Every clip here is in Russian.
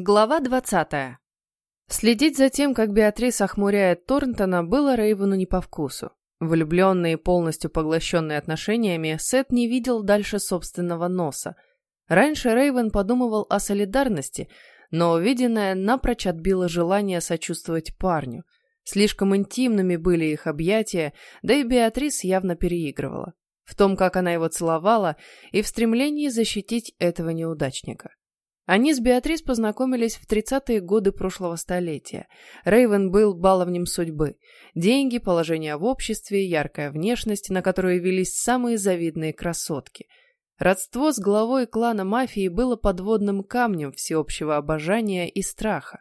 Глава 20. Следить за тем, как Беатрис охмуряет Торнтона, было Рейвену не по вкусу. Влюбленный и полностью поглощенный отношениями, Сет не видел дальше собственного носа. Раньше Рейвен подумывал о солидарности, но увиденное напрочь отбило желание сочувствовать парню. Слишком интимными были их объятия, да и Беатрис явно переигрывала. В том, как она его целовала, и в стремлении защитить этого неудачника. Они с Беатрис познакомились в 30-е годы прошлого столетия. Рейвен был баловнем судьбы. Деньги, положение в обществе, яркая внешность, на которую велись самые завидные красотки. Родство с главой клана мафии было подводным камнем всеобщего обожания и страха.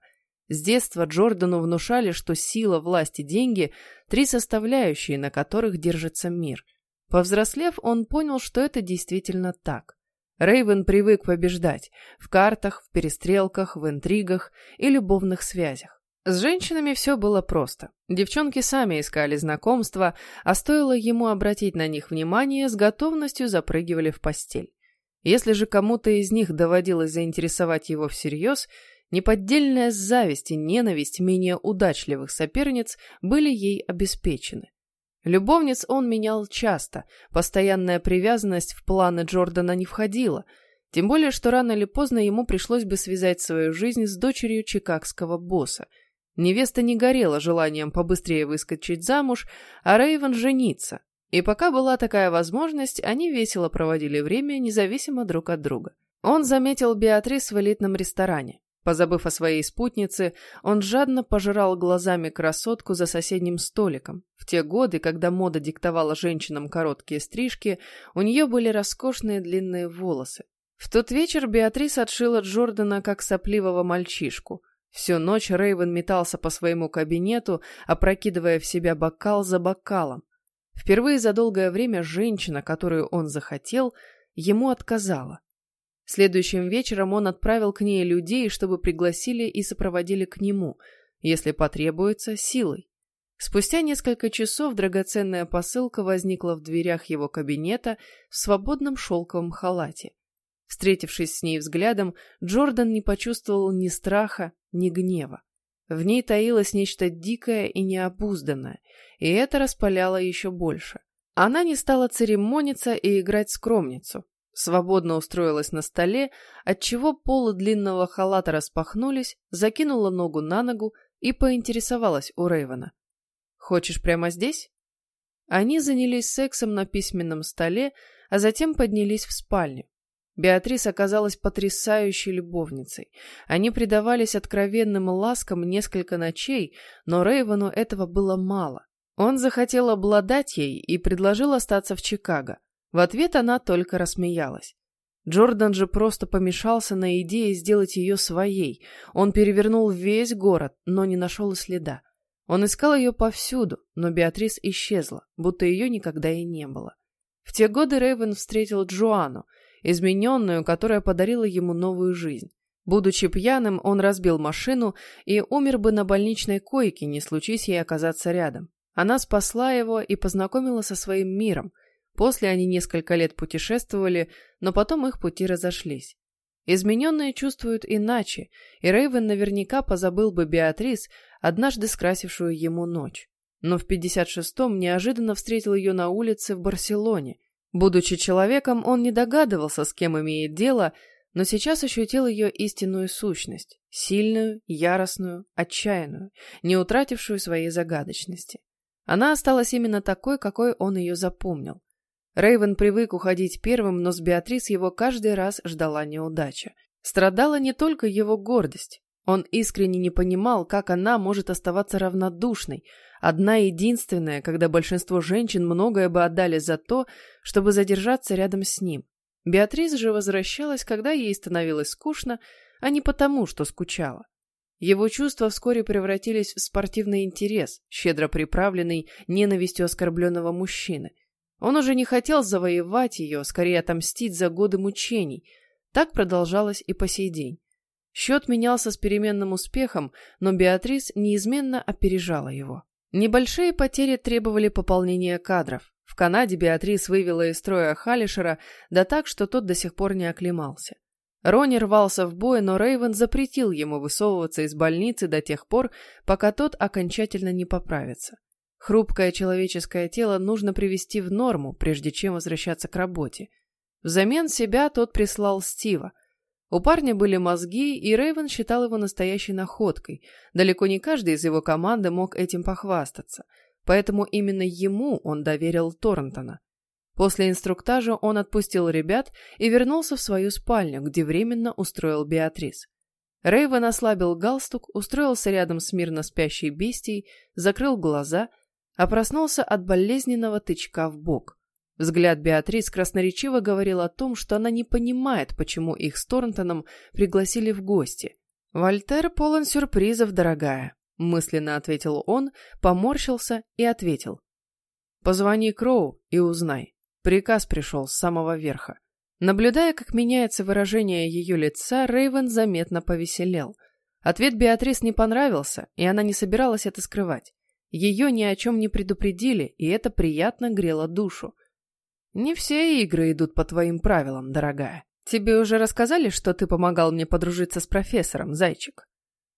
С детства Джордану внушали, что сила, власть и деньги – три составляющие, на которых держится мир. Повзрослев, он понял, что это действительно так. Рейвен привык побеждать в картах, в перестрелках, в интригах и любовных связях. С женщинами все было просто. Девчонки сами искали знакомства, а стоило ему обратить на них внимание, с готовностью запрыгивали в постель. Если же кому-то из них доводилось заинтересовать его всерьез, неподдельная зависть и ненависть менее удачливых соперниц были ей обеспечены. Любовниц он менял часто, постоянная привязанность в планы Джордана не входила, тем более, что рано или поздно ему пришлось бы связать свою жизнь с дочерью чикагского босса. Невеста не горела желанием побыстрее выскочить замуж, а Рейвен жениться. И пока была такая возможность, они весело проводили время, независимо друг от друга. Он заметил Беатрис в элитном ресторане. Позабыв о своей спутнице, он жадно пожирал глазами красотку за соседним столиком. В те годы, когда мода диктовала женщинам короткие стрижки, у нее были роскошные длинные волосы. В тот вечер Беатрис отшила Джордана как сопливого мальчишку. Всю ночь Рейвен метался по своему кабинету, опрокидывая в себя бокал за бокалом. Впервые за долгое время женщина, которую он захотел, ему отказала. Следующим вечером он отправил к ней людей, чтобы пригласили и сопроводили к нему, если потребуется, силой. Спустя несколько часов драгоценная посылка возникла в дверях его кабинета в свободном шелковом халате. Встретившись с ней взглядом, Джордан не почувствовал ни страха, ни гнева. В ней таилось нечто дикое и необузданное, и это распаляло еще больше. Она не стала церемониться и играть скромницу, свободно устроилась на столе, отчего полы длинного халата распахнулись, закинула ногу на ногу и поинтересовалась у Рейвена. «Хочешь прямо здесь?» Они занялись сексом на письменном столе, а затем поднялись в спальню. Беатрис оказалась потрясающей любовницей. Они предавались откровенным ласкам несколько ночей, но Рейвену этого было мало. Он захотел обладать ей и предложил остаться в Чикаго. В ответ она только рассмеялась. Джордан же просто помешался на идее сделать ее своей. Он перевернул весь город, но не нашел и следа. Он искал ее повсюду, но Беатрис исчезла, будто ее никогда и не было. В те годы Рейвен встретил Джоанну, измененную, которая подарила ему новую жизнь. Будучи пьяным, он разбил машину и умер бы на больничной койке, не случись ей оказаться рядом. Она спасла его и познакомила со своим миром – После они несколько лет путешествовали, но потом их пути разошлись. Измененные чувствуют иначе, и Рейвен наверняка позабыл бы Беатрис, однажды скрасившую ему ночь. Но в 56-м неожиданно встретил ее на улице в Барселоне. Будучи человеком, он не догадывался, с кем имеет дело, но сейчас ощутил ее истинную сущность, сильную, яростную, отчаянную, не утратившую своей загадочности. Она осталась именно такой, какой он ее запомнил. Рейвен привык уходить первым, но с Беатрис его каждый раз ждала неудача. Страдала не только его гордость. Он искренне не понимал, как она может оставаться равнодушной, одна единственная, когда большинство женщин многое бы отдали за то, чтобы задержаться рядом с ним. Беатрис же возвращалась, когда ей становилось скучно, а не потому, что скучала. Его чувства вскоре превратились в спортивный интерес, щедро приправленный ненавистью оскорбленного мужчины – он уже не хотел завоевать ее, скорее отомстить за годы мучений. Так продолжалось и по сей день. Счет менялся с переменным успехом, но Беатрис неизменно опережала его. Небольшие потери требовали пополнения кадров. В Канаде Беатрис вывела из строя Халишера, да так, что тот до сих пор не оклемался. Рони рвался в бой, но Рейвен запретил ему высовываться из больницы до тех пор, пока тот окончательно не поправится. Хрупкое человеческое тело нужно привести в норму, прежде чем возвращаться к работе. Взамен себя тот прислал Стива. У парня были мозги, и Рейвен считал его настоящей находкой. Далеко не каждый из его команды мог этим похвастаться, поэтому именно ему он доверил Торнтона. После инструктажа он отпустил ребят и вернулся в свою спальню, где временно устроил Беатрис. Рейвен ослабил галстук, устроился рядом с мирно спящей бестией, закрыл глаза, а проснулся от болезненного тычка в бок. Взгляд Беатрис красноречиво говорил о том, что она не понимает, почему их с Торнтоном пригласили в гости. «Вольтер полон сюрпризов, дорогая», — мысленно ответил он, поморщился и ответил. «Позвони Кроу и узнай». Приказ пришел с самого верха. Наблюдая, как меняется выражение ее лица, Рейвен заметно повеселел. Ответ Беатрис не понравился, и она не собиралась это скрывать. Ее ни о чем не предупредили, и это приятно грело душу. «Не все игры идут по твоим правилам, дорогая. Тебе уже рассказали, что ты помогал мне подружиться с профессором, зайчик?»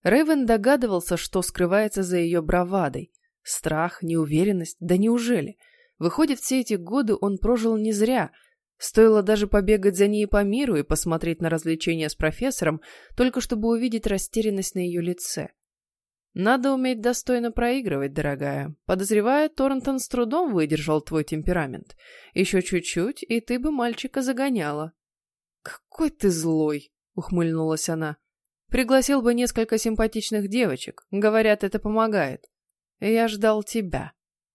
Рейвен догадывался, что скрывается за ее бравадой. Страх, неуверенность, да неужели? Выходит, все эти годы он прожил не зря. Стоило даже побегать за ней по миру и посмотреть на развлечения с профессором, только чтобы увидеть растерянность на ее лице. Надо уметь достойно проигрывать, дорогая. Подозревая, Торнтон с трудом выдержал твой темперамент. Еще чуть-чуть, и ты бы мальчика загоняла. Какой ты злой, ухмыльнулась она. Пригласил бы несколько симпатичных девочек. Говорят, это помогает. Я ждал тебя.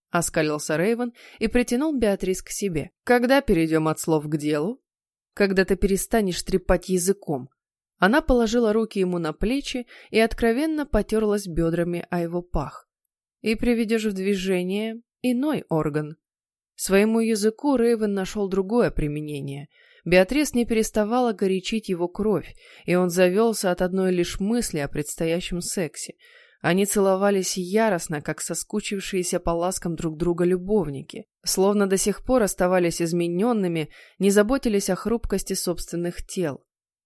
Оскалился Рейвен и притянул Беатрис к себе. Когда перейдем от слов к делу? Когда ты перестанешь трепать языком. Она положила руки ему на плечи и откровенно потерлась бедрами о его пах. И приведешь в движение иной орган. Своему языку Рейвен нашел другое применение. Беатрис не переставала горячить его кровь, и он завелся от одной лишь мысли о предстоящем сексе — они целовались яростно, как соскучившиеся по ласкам друг друга любовники, словно до сих пор оставались измененными, не заботились о хрупкости собственных тел.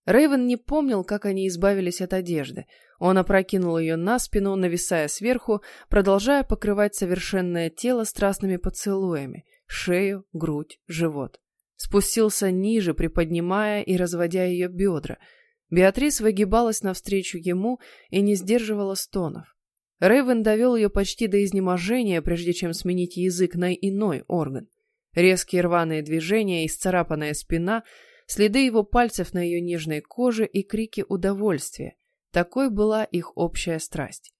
Рейвен не помнил, как они избавились от одежды. Он опрокинул ее на спину, нависая сверху, продолжая покрывать совершенное тело страстными поцелуями — шею, грудь, живот. Спустился ниже, приподнимая и разводя ее бедра — Беатрис выгибалась навстречу ему и не сдерживала стонов. Рейвен довел ее почти до изнеможения, прежде чем сменить язык на иной орган. Резкие рваные движения, исцарапанная спина, следы его пальцев на ее нежной коже и крики удовольствия. Такой была их общая страсть.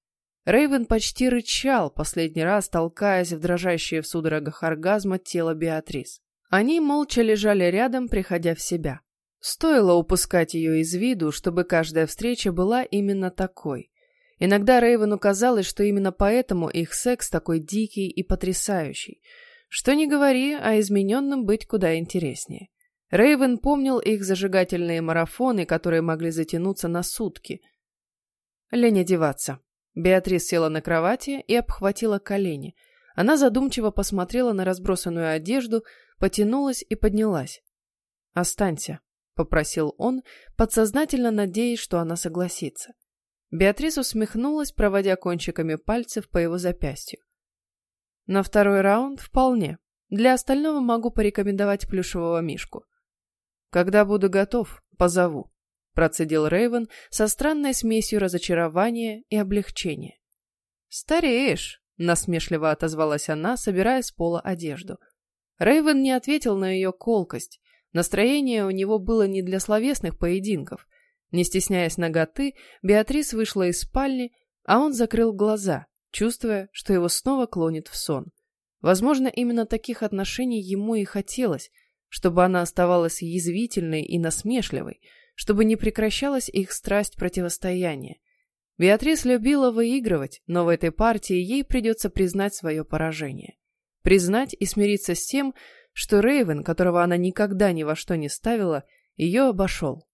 Рейвен почти рычал, последний раз толкаясь в дрожащее в судорогах оргазма тело Беатрис. Они молча лежали рядом, приходя в себя. Стоило упускать ее из виду, чтобы каждая встреча была именно такой. Иногда Рейвену казалось, что именно поэтому их секс такой дикий и потрясающий. Что ни говори, а измененным быть куда интереснее. Рейвен помнил их зажигательные марафоны, которые могли затянуться на сутки. Лень одеваться. Беатрис села на кровати и обхватила колени. Она задумчиво посмотрела на разбросанную одежду, потянулась и поднялась. «Останься», попросил он, подсознательно надеясь, что она согласится. Беатрис усмехнулась, проводя кончиками пальцев по его запястью. На второй раунд вполне. Для остального могу порекомендовать плюшевого мишку. Когда буду готов, позову, процедил Рейвен со странной смесью разочарования и облегчения. Стареешь, насмешливо отозвалась она, собирая с пола одежду. Рейвен не ответил на ее колкость, Настроение у него было не для словесных поединков. Не стесняясь ноготы, Беатрис вышла из спальни, а он закрыл глаза, чувствуя, что его снова клонит в сон. Возможно, именно таких отношений ему и хотелось, чтобы она оставалась язвительной и насмешливой, чтобы не прекращалась их страсть противостояния. Беатрис любила выигрывать, но в этой партии ей придется признать свое поражение. Признать и смириться с тем, что Рейвен, которого она никогда ни во что не ставила, ее обошел.